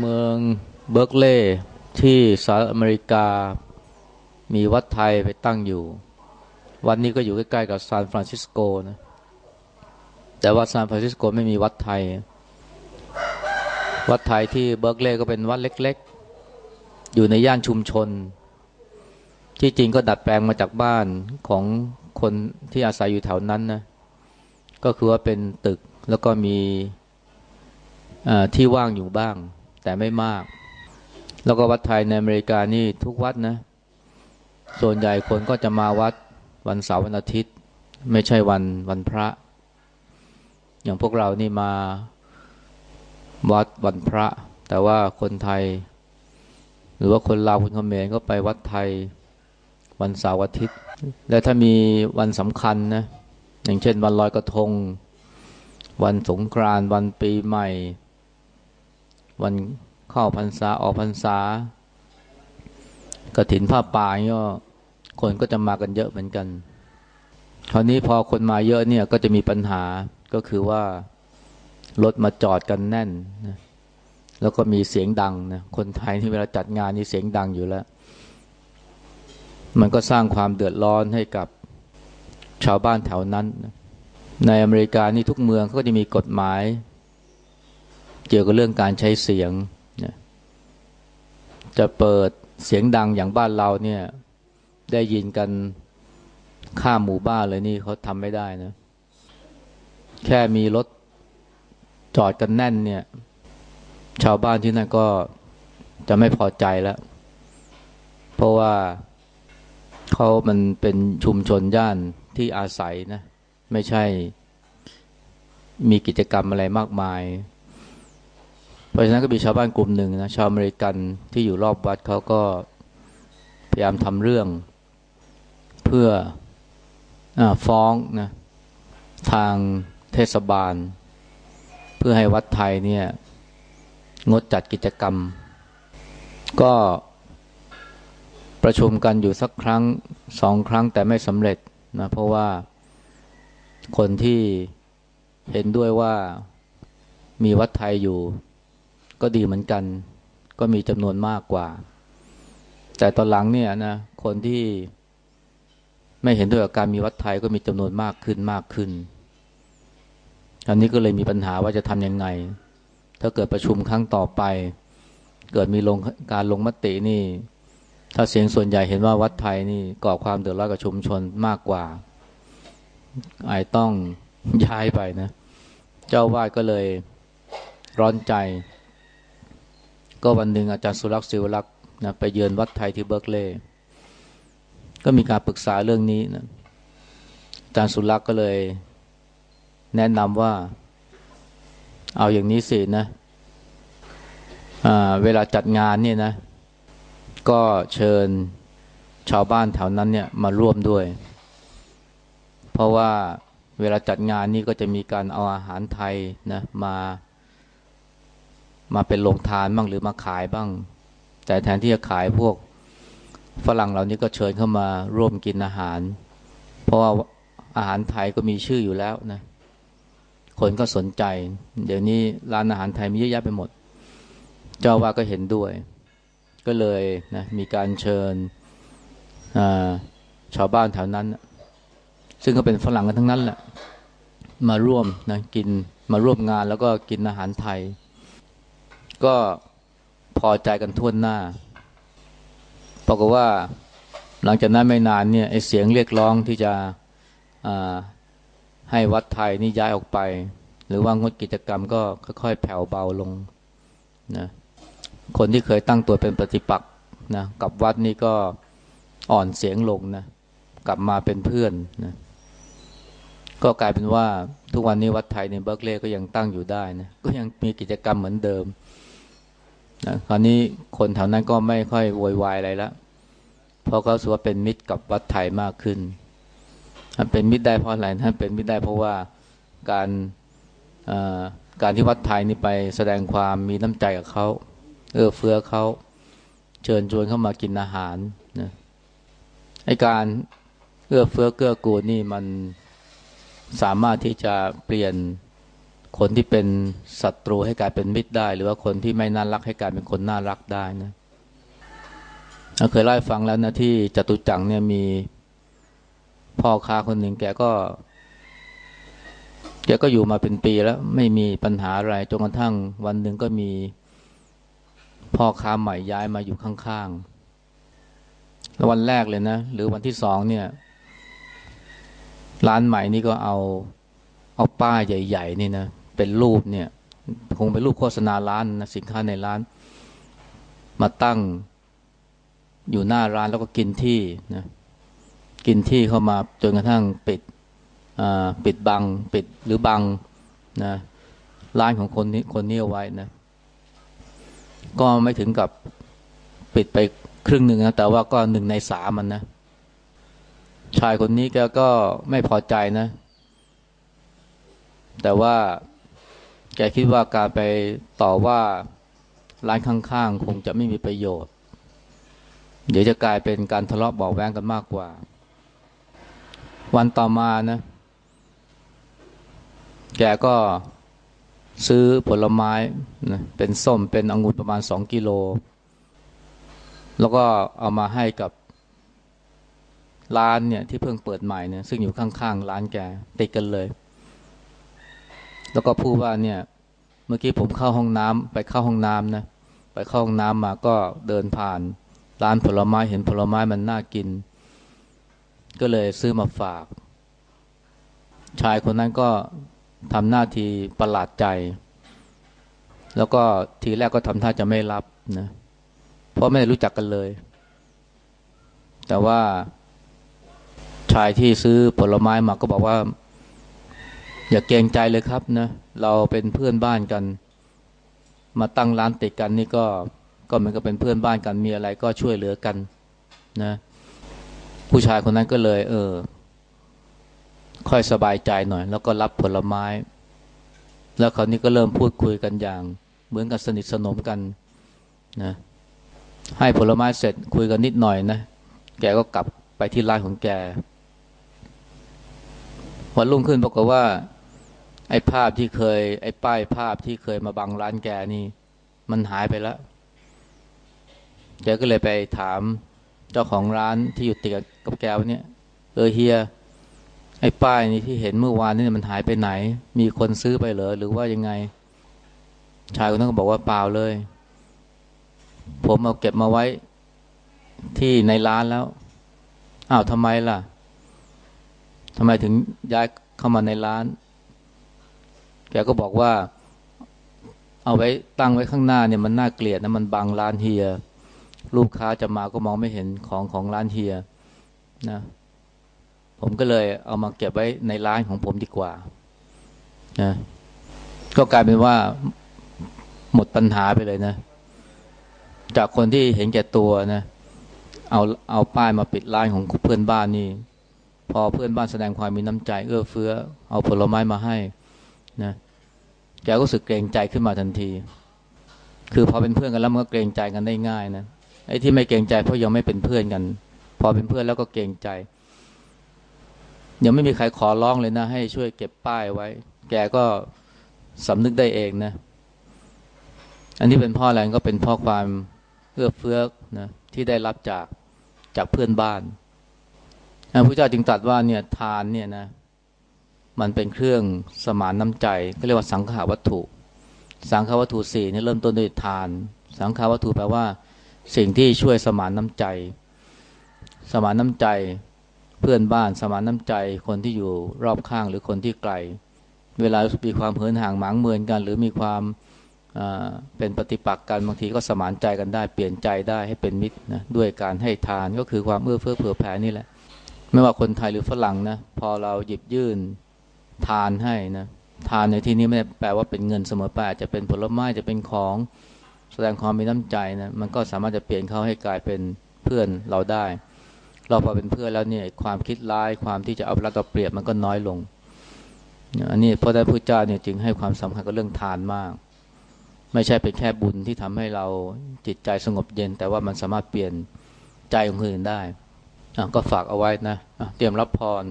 เมืองเบิร์กเลย์ที่สหรัฐอเมริกา มีวัดไทยไปตั้งอยู่ วันนี้ก็อยู่ใกล้ๆกับซานฟรานซิสโกนะแต่ว่าซานฟรานซิสโกไม่มีวัดไทย วัดไทยที่เบิร์กเลย์ก็เป็นวัดเล็กๆ อยู่ในย่านชุมชน ที่จริงก็ดัดแปลงมาจากบ้านของคนที่อาศัยอยู่แถวนั้นนะก็คือว่าเป็นตึกแล้วก็มีที่ว่างอยู่บ้าง แต่ไม่มาก แล้วก็วัดไทยในอเมริกานี่ทุกวัดนะ ส่วนใหญ่คนก็จะมาวัดวันเสาร์วันอาทิตย์ ไม่ใช่วันวันพระ อย่างพวกเรานี่มาวัดวันพระ แต่ว่าคนไทย หรือว่าคนลาวคนเขมรก็ไปวัดไทยวันเสาร์อาทิตย์ และถ้ามีวันสำคัญนะอย่างเช่นวันลอยกระทง วันสงกรานต์วันปีใหม่ วันเข้าพรรษาออกพรรษากระถินผ้าป่าก็คนก็จะมากันเยอะเหมือนกัน คราวนี้พอคนมาเยอะเนี่ยก็จะมีปัญหาก็คือว่ารถมาจอดกันแน่นนะแล้วก็มีเสียงดังนะคนไทยที่เวลาจัดงานนี่เสียงดังอยู่แล้ว มันก็สร้างความเดือดร้อนให้กับชาวบ้านแถวนั้น ในอเมริกานี่ทุกเมืองเขาก็จะมีกฎหมาย เกี่ยวกับเรื่องการใช้เสียงจะเปิดเสียงดังอย่างบ้านเราเนี่ย ได้ยินกันข้ามหมู่บ้านเลยนี่เขาทำไม่ได้นะ แค่มีรถจอดกันแน่นเนี่ย ชาวบ้านที่นั่นก็จะไม่พอใจแล้ว เพราะว่าเขามันเป็นชุมชนย่านที่อาศัยนะ ไม่ใช่มีกิจกรรมอะไรมากมาย เพราะฉะนั้นก็มีชาวบ้านกลุ่มหนึ่งนะชาวอเมริกันที่อยู่รอบวัดเขาก็พยายามทำเรื่อง เพื่ออฟ้องนะทางเทศบาล เพื่อให้วัดไทยเนี่ยงดจัดกิจกรรม ก็ประชุมกันอยู่สักครั้งสองครั้งแต่ไม่สำเร็จนะเพราะว่าคนที่เห็นด้วยว่ามีวัดไทยอยู่ ก็ดีเหมือนกัน ก็มีจำนวนมากกว่า แต่ตอนหลังเนี่ยนะคนที่ไม่เห็นด้วยกับการมีวัดไทยก็มีจำนวนมากขึ้นมากขึ้น อันนี้ก็เลยมีปัญหาว่าจะทำยังไง ถ้าเกิดประชุมครั้งต่อไป เกิดมีลงการลงมตินี่ ถ้าเสียงส่วนใหญ่เห็นว่าวัดไทยนี่ก่อความเดือดร้อนกับชุมชนมากกว่าไอ้ต้องย้ายไปนะ เจ้าวาดก็เลยร้อนใจ ก็วันหนึ่งอาจารย์สุรักษ์ศิวรักษ์นะไปเยือนวัดไทยที่เบิร์กเลย์ก็มีการปรึกษาเรื่องนี้นะอาจารย์สุรักษ์ก็เลย แนะนำว่า เอาอย่างนี้สินะเวลาจัดงานเนี่ยนะ ก็เชิญชาวบ้านแถวนั้นเนี่ยมาร่วมด้วย เพราะว่าเวลาจัดงานนี่ก็จะมีการเอาอาหารไทยนะมา มาเป็นโรงทานบ้างหรือมาขายบ้าง แต่แทนที่จะขายพวกฝรั่งเหล่านี้ก็เชิญเข้ามาร่วมกินอาหาร เพราะว่าอาหารไทยก็มีชื่ออยู่แล้วนะ คนก็สนใจ เดี๋ยวนี้ร้านอาหารไทยมีเยอะแยะไปหมด เจ้าว่าก็เห็นด้วย ก็เลยนะมีการเชิญชาวบ้านแถวนั้น ซึ่งก็เป็นฝรั่งกันทั้งนั้นแหละ มาร่วมนะกินมาร่วมงานแล้วก็กินอาหารไทย ก็พอใจกันทั่วหน้าบอกว่าหลังจากนั้นไม่นานเนี่ยไอเสียงเรียกร้องที่จะให้วัดไทยนี่ย้ายออกไป หรือว่างดกิจกรรมก็ค่อยๆแผ่วเบาลงนะคนที่เคยตั้งตัวเป็นปฏิปักษ์นะกับวัดนี่ก็อ่อนเสียงลงนะกลับมาเป็นเพื่อนนะก็กลายเป็นว่าทุกวันนี้วัดไทยในเบิร์กเลย์ก็ยังตั้งอยู่ได้นะก็ยังมีกิจกรรมเหมือนเดิม นะคราวนี้คนแถวนั้นก็ไม่ค่อยโวยวายอะไรแล้วเพราะเขาสึกว่าเป็นมิตรกับวัดไทยมากขึ้นเป็นมิตรได้เพราะอะไรนเป็นมิตรได้เพราะว่าการการที่วัดไทยนี่ไปแสดงความมีน้ำใจกับเขาเอื้อเฟื้อเขาเชิญชวนเข้ามากินอาหารนะไอการเอื้อเฟื้อเกื้อกูลนี่มันสามารถที่จะเปลี่ยน คนที่เป็นศัตรูให้กลายเป็นมิตรได้ หรือว่าคนที่ไม่น่ารักให้กลายเป็นคนน่ารักได้นะเคยเล่าให้ฟังแล้วนะที่จตุจักรเนี่ยมีพ่อค้าคนหนึ่งแกก็แกก็อยู่มาเป็นปีแล้ว ไม่มีปัญหาอะไรจนกระทั่งวันหนึ่งก็มีพ่อค้าใหม่ย้ายมาอยู่ข้างๆแล้ววันแรกเลยนะ หรือวันที่สองเนี่ย ร้านใหม่นี่ก็เอาเอาป้ายใหญ่ ๆ นี่นะ เป็นรูปเนี่ย คงเป็นรูปโฆษณาร้านนะสินค้าในร้าน มาตั้งอยู่หน้าร้านแล้วก็กินที่นะกินที่เข้ามาจนกระทั่งปิดปิดบัง ปิดหรือบังนะร้านของคนนี้คนนี้เอาไว้นะ ก็ไม่ถึงกับปิดไปครึ่งหนึ่งนะแต่ว่าก็หนึ่งในสามมันนะชายคนนี้แกก็ไม่พอใจนะ แต่ว่า แกคิดว่าการไปต่อว่าร้านข้างๆ คงจะไม่มีประโยชน์ เดี๋ยวจะกลายเป็นการทะเลาะเบาแวงกันมากกว่า วันต่อมานะ แกก็ซื้อผลไม้นะเป็นส้มเป็นองุ่นประมาณสองกิโล แล้วก็เอามาให้กับร้านเนี่ยที่เพิ่งเปิดใหม่เนี่ยซึ่งอยู่ข้างๆ ร้านแกติดกันเลย แล้วก็พูดว่าเนี่ย เมื่อกี้ผมเข้าห้องน้ำไปเข้าห้องน้ำนะไปเข้าห้องน้ำมาก็เดินผ่านร้านผลไม้เห็นผลไม้มันน่ากิน ก็เลยซื้อมาฝาก ชายคนนั้นก็ทำหน้าที่ประหลาดใจ แล้วก็ทีแรกก็ทำท่าจะไม่รับนะเพราะไม่รู้จักกันเลย แต่ว่าชายที่ซื้อผลไม้มาก็บอกว่า อย่าเกรงใจเลยครับนะเราเป็นเพื่อนบ้านกัน มาตั้งร้านติดกันนี่ก็ก็เหมือนกับเป็นเพื่อนบ้านกันมีอะไรก็ช่วยเหลือกันนะ ผู้ชายคนนั้นก็เลย เออ ค่อยสบายใจหน่อย แล้วก็รับผลไม้ แล้วคราวนี้ก็เริ่มพูดคุยกันอย่าง เหมือนกับสนิทสนมกันนะให้ผลไม้เสร็จคุยกันนิดหน่อยนะแกก็กลับไปที่ร้านของแกวันรุ่งขึ้นบอกฏว่า ไอ้ภาพที่เคย ไอ้ป้ายภาพที่เคยมาบังร้านแกนี่ มันหายไปแล้วแกก็เลยไปถามเจ้าของร้านที่อยู่ติดกับแกวันนี้เออเฮียไอ้ป้ายนี่ที่เห็นเมื่อวานนี่มันหายไปไหน มีคนซื้อไปเหรอหรือว่ายังไง ชายคนนั้นก็บอกว่าเปล่าเลย ผมเอาเก็บมาไว้ที่ในร้านแล้วอ้าวทำไมล่ะทำไมถึงย้ายเข้ามาในร้าน แกก็บอกว่า เอาไว้ตั้งไว้ข้างหน้าเนี่ยมันน่าเกลียดนะมันบังร้านเฮีย ลูกค้าจะมาก็มองไม่เห็นของของร้านเฮียนะผมก็เลยเอามาเก็บไว้ในร้านของผมดีกว่านะก็กลายเป็นว่าหมดปัญหาไปเลยนะ จากคนที่เห็นแก่ตัวนะ เอาเอาป้ายมาปิดร้านของเพื่อนบ้านนี่ พอเพื่อนบ้านแสดงความมีน้ำใจเอื้อเฟื้อ เอาผลไม้มาให้นะ แกก็รู้สึกเกรงใจขึ้นมาทันที คือพอเป็นเพื่อนกันแล้วมันก็เกรงใจกันได้ง่ายนะไอ้ที่ไม่เกรงใจเพราะยังไม่เป็นเพื่อนกัน พอเป็นเพื่อนแล้วก็เกรงใจ ยังไม่มีใครขอร้องเลยนะ ให้ช่วยเก็บป้ายไว้ แกก็สำนึกได้เองนะ อันนี้เป็นพ่อแรงก็เป็นพ่อความเอื้อเฟื้อนะที่ได้รับจากจากเพื่อนบ้านพระพุทธเจ้าจึงตรัสว่าเนี่ยทานเนี่ยนะ มันเป็นเครื่องสมานน้ำใจก็เรียกว่าสังขาวัตถุ สังขาวัตถุสี่นี่เริ่มต้นด้วยทาน สังขาวัตถุแปลว่า สิ่งที่ช่วยสมานน้ำใจ สมานน้ำใจเพื่อนบ้านสมานน้ำใจคนที่อยู่รอบข้างหรือคนที่ไกล เวลามีความเหินห่างหมางเมินกัน หรือมีความเป็นปฏิปักษ์กันบางทีก็สมานใจกันได้เปลี่ยนใจได้ให้เป็นมิตรนะด้วยการให้ทานก็คือความเอื้อเฟื้อเผื่อแผ่นี่แหละ ไม่ว่าคนไทยหรือฝรั่งนะพอเราหยิบยื่น ทานให้นะทานในที่นี้ไม่ได้แปลว่าเป็นเงินเสมอไปอาจจะเป็นผลไม้จะเป็นของแสดงความมีน้ำใจนะมันก็สามารถจะเปลี่ยนเขาให้กลายเป็นเพื่อนเราได้ เราพอเป็นเพื่อนแล้วเนี่ยความคิดร้ายความที่จะเอารัดเอาเปรียบมันก็น้อยลงอันนี้พระได้พระเจ้าเนี่ยจึงให้ความสำคัญกับเรื่องทานมาก ไม่ใช่เป็นแค่บุญที่ทำให้เราจิตใจสงบเย็น แต่ว่ามันสามารถเปลี่ยนใจของคนอื่นได้ก็ฝากเอาไว้นะเตรียมรับพร